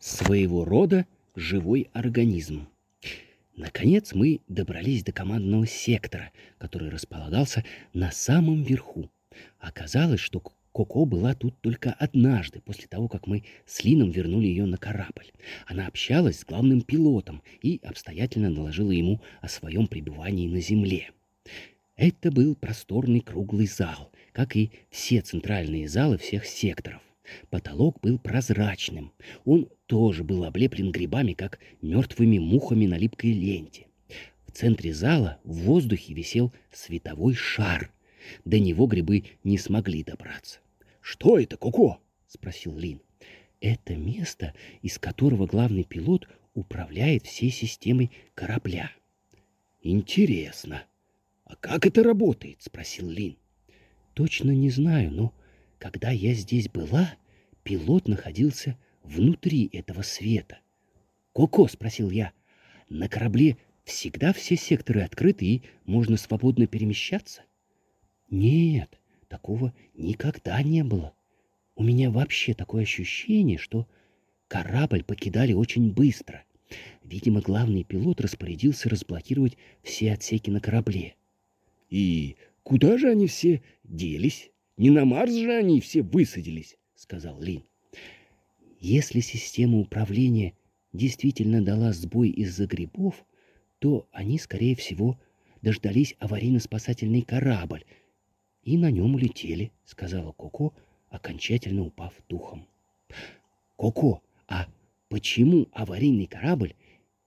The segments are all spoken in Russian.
своего рода живой организм. Наконец мы добрались до командного сектора, который располагался на самом верху. Оказалось, что Коко была тут только однажды, после того, как мы с Лином вернули ее на корабль. Она общалась с главным пилотом и обстоятельно доложила ему о своем пребывании на Земле. Это был просторный круглый зал, как и все центральные залы всех секторов. Потолок был прозрачным. Он тоже был облеплен грибами, как мертвыми мухами на липкой ленте. В центре зала в воздухе висел световой шар. До него грибы не смогли добраться. «Что это, Коко?» — спросил Лин. «Это место, из которого главный пилот управляет всей системой корабля». «Интересно. А как это работает?» — спросил Лин. «Точно не знаю, но когда я здесь была, пилот находился внутри этого света. «Коко?» — спросил я. «На корабле всегда все секторы открыты и можно свободно перемещаться?» «Нет, такого никогда не было. У меня вообще такое ощущение, что корабль покидали очень быстро. Видимо, главный пилот распорядился разблокировать все отсеки на корабле». «И куда же они все делись?» Не на Марс же они все высадились, сказал Лин. Если система управления действительно дала сбой из-за грибов, то они, скорее всего, дождались аварийно-спасательный корабль и на нем улетели, сказала Коко, окончательно упав духом. Коко, а почему аварийный корабль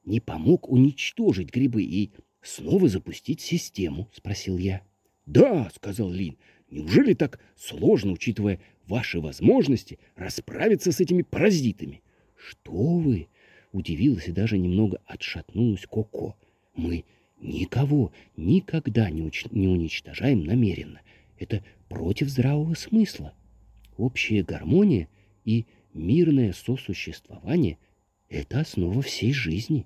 не помог уничтожить грибы и снова запустить систему? спросил я. Да, сказал Лин. Неужели так сложно, учитывая ваши возможности, расправиться с этими паразитами? Что вы? Удивилась и даже немного отшатнулась Коко. Мы никого никогда не, уч... не уничтожаем намеренно. Это против здравого смысла. Общая гармония и мирное сосуществование — это основа всей жизни.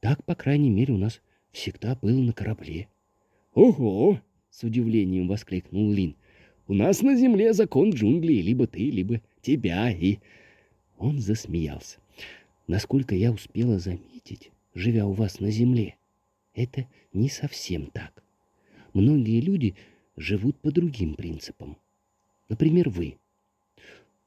Так, по крайней мере, у нас всегда было на корабле. — Ого! — с удивлением воскликнул Лин. «У нас на земле закон джунглей, либо ты, либо тебя». И он засмеялся. «Насколько я успела заметить, живя у вас на земле, это не совсем так. Многие люди живут по другим принципам. Например, вы».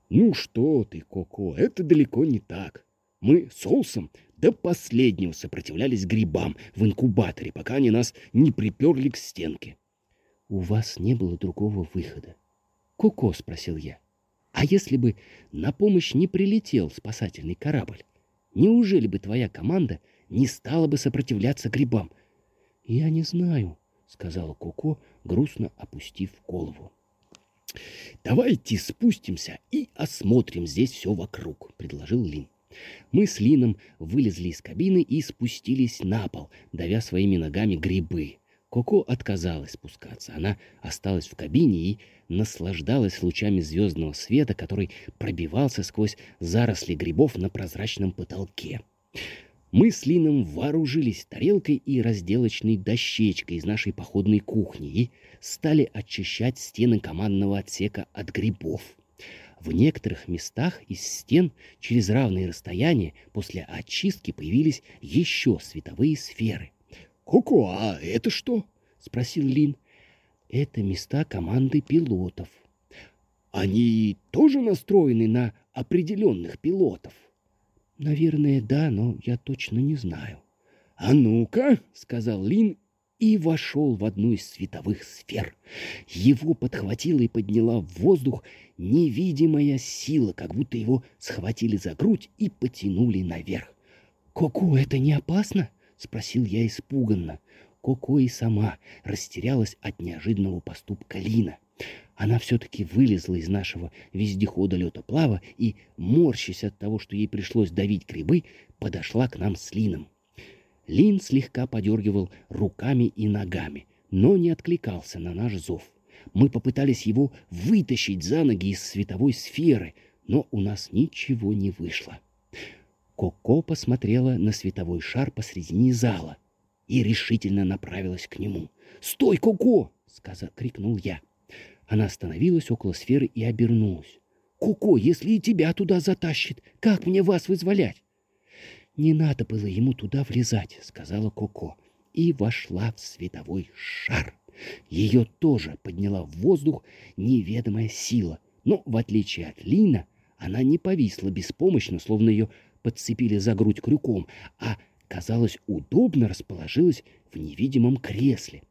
«Ну что ты, Коко, это далеко не так. Мы с Олсом до последнего сопротивлялись грибам в инкубаторе, пока они нас не приперли к стенке. У вас не было другого выхода. Коко, спросил я. А если бы на помощь не прилетел спасательный корабль, неужели бы твоя команда не стала бы сопротивляться грибам? Я не знаю, сказала Коко, грустно опустив голову. «Давайте спустимся и осмотрим здесь все вокруг», — предложил Лин. Мы с Лином вылезли из кабины и спустились на пол, давя своими ногами грибы. Коко отказалась спускаться. Она осталась в кабине и наслаждалась лучами звездного света, который пробивался сквозь заросли грибов на прозрачном потолке. Мы с Лином вооружились тарелкой и разделочной дощечкой из нашей походной кухни и стали очищать стены командного отсека от грибов. В некоторых местах из стен через равные расстояния после очистки появились еще световые сферы — «Коко, а это что?» — спросил Лин. «Это места команды пилотов». «Они тоже настроены на определенных пилотов?» «Наверное, да, но я точно не знаю». «А ну-ка», — сказал Лин и вошел в одну из световых сфер. Его подхватила и подняла в воздух невидимая сила, как будто его схватили за грудь и потянули наверх. «Коко, это не опасно?» Спросил я испуганно. Коко и сама растерялась от неожиданного поступка Лина. Она все-таки вылезла из нашего вездехода летоплава и, морщась от того, что ей пришлось давить грибы, подошла к нам с Лином. Лин слегка подергивал руками и ногами, но не откликался на наш зов. Мы попытались его вытащить за ноги из световой сферы, но у нас ничего не вышло. Коко посмотрела на световой шар посредине зала и решительно направилась к нему. «Стой, Коко!» — сказал, крикнул я. Она остановилась около сферы и обернулась. Коко, если и тебя туда затащит, как мне вас вызволять? Не надо было ему туда влезать, сказала Коко, и вошла в световой шар. Ее тоже подняла в воздух неведомая сила, но, в отличие от Лина, она не повисла беспомощно, словно ее подцепили за грудь крюком, а, казалось, удобно расположилась в невидимом кресле.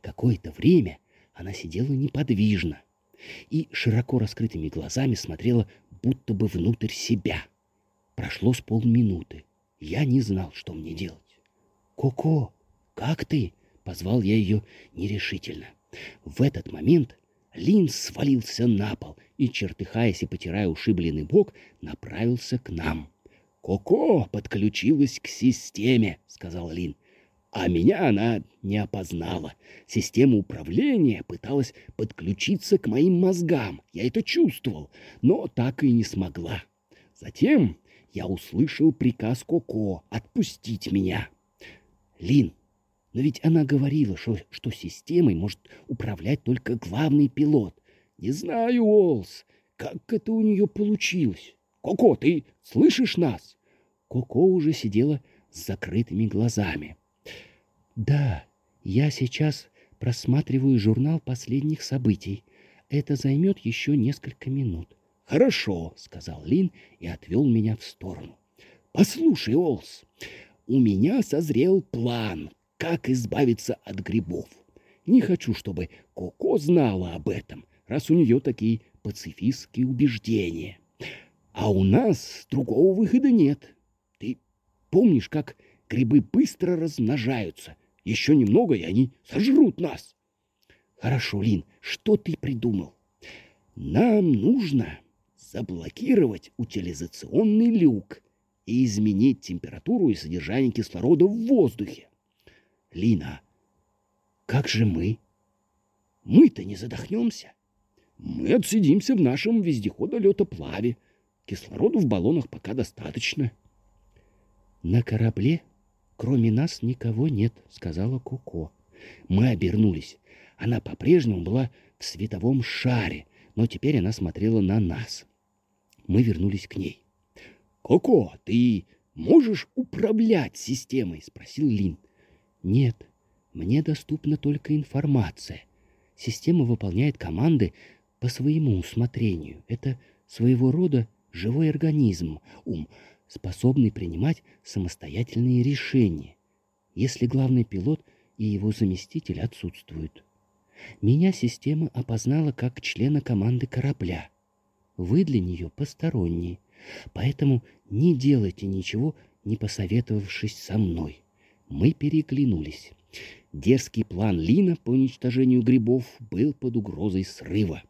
Какое-то время она сидела неподвижно и широко раскрытыми глазами смотрела будто бы внутрь себя. Прошло с полминуты. Я не знал, что мне делать. «Коко, как ты?» — позвал я ее нерешительно. В этот момент Лин свалился на пол и, чертыхаясь и потирая ушибленный бок, направился к нам. «Коко подключилась к системе», — сказал Лин. А меня она не опознала. Система управления пыталась подключиться к моим мозгам. Я это чувствовал, но так и не смогла. Затем я услышал приказ Коко отпустить меня. Лин, но ведь она говорила, что, что системой может управлять только главный пилот. Не знаю, Олс, как это у нее получилось. Коко, ты слышишь нас? Коко уже сидела с закрытыми глазами. Да, я сейчас просматриваю журнал последних событий. Это займет еще несколько минут. Хорошо, сказал Лин и отвел меня в сторону. Послушай, Олс, у меня созрел план, как избавиться от грибов. Не хочу, чтобы Коко знала об этом, раз у нее такие пацифистские убеждения. А у нас другого выхода нет. Помнишь, как грибы быстро размножаются — еще немного, и они сожрут нас. Хорошо, Лин, что ты придумал? Нам нужно заблокировать утилизационный люк и изменить температуру и содержание кислорода в воздухе. Лина, как же мы? Мы-то не задохнемся. Мы отсидимся в нашем вездехода-летоплаве. Кислорода в баллонах пока достаточно. На корабле «Кроме нас никого нет», — сказала Коко. Мы обернулись. Она по-прежнему была в световом шаре, но теперь она смотрела на нас. Мы вернулись к ней. «Коко, ты можешь управлять системой?» — спросил Лин. «Нет, мне доступна только информация. Система выполняет команды по своему усмотрению. Это своего рода живой организм, ум способный принимать самостоятельные решения, если главный пилот и его заместитель отсутствуют. Меня система опознала как члена команды корабля. Вы для нее посторонние, поэтому не делайте ничего, не посоветовавшись со мной. Мы переглянулись. Дерзкий план Лина по уничтожению грибов был под угрозой срыва.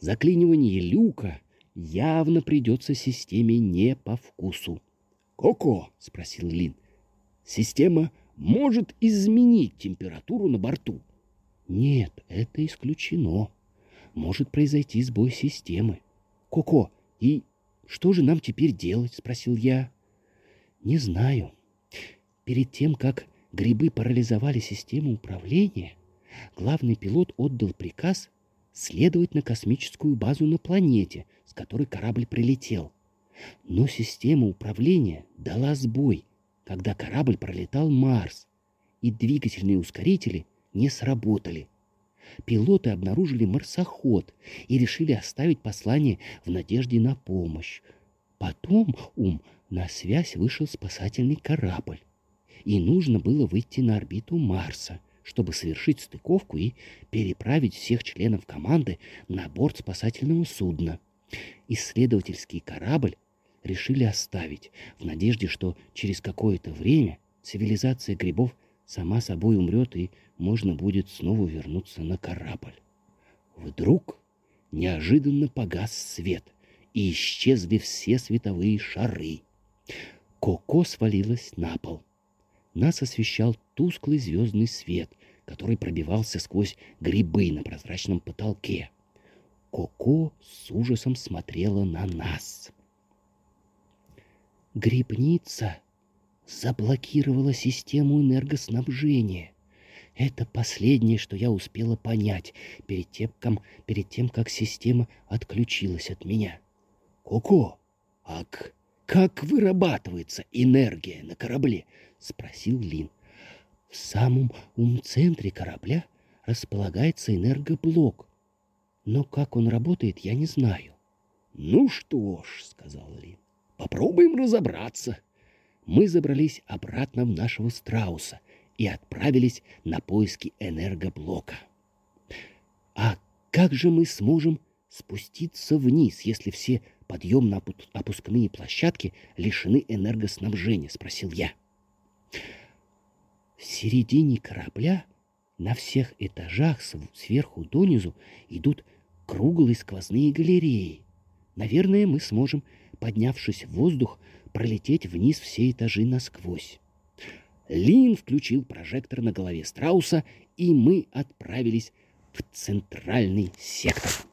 Заклинивание люка явно придется системе не по вкусу. «Коко?» — спросил Лин. «Система может изменить температуру на борту?» «Нет, это исключено. Может произойти сбой системы». «Коко, и что же нам теперь делать?» — спросил я. «Не знаю. Перед тем, как грибы парализовали систему управления, главный пилот отдал приказ следовать на космическую базу на планете, с которой корабль прилетел. Но система управления дала сбой, когда корабль пролетал Марс, и двигательные ускорители не сработали. Пилоты обнаружили марсоход и решили оставить послание в надежде на помощь. Потом, ум, на связь вышел спасательный корабль, и нужно было выйти на орбиту Марса — чтобы совершить стыковку и переправить всех членов команды на борт спасательного судна. Исследовательский корабль решили оставить в надежде, что через какое-то время цивилизация грибов сама собой умрет и можно будет снова вернуться на корабль. Вдруг неожиданно погас свет, и исчезли все световые шары. Коко свалилась на пол. Нас освещал тусклый звездный свет, который пробивался сквозь грибы на прозрачном потолке. Коко с ужасом смотрела на нас. Грибница заблокировала систему энергоснабжения. Это последнее, что я успела понять перед тем, как, перед тем, как система отключилась от меня. Коко, а как вырабатывается энергия на корабле? Спросил Лин. В самом ум-центре корабля располагается энергоблок. Но как он работает, я не знаю. Ну что ж, сказал Лин, попробуем разобраться. Мы забрались обратно в нашего страуса и отправились на поиски энергоблока. А как же мы сможем спуститься вниз, если все подъемно-опускные площадки лишены энергоснабжения? Спросил я. В середине корабля на всех этажах сверху донизу идут круглые сквозные галереи. Наверное, мы сможем, поднявшись в воздух, пролететь вниз все этажи насквозь. Лин включил прожектор на голове страуса, и мы отправились в центральный сектор.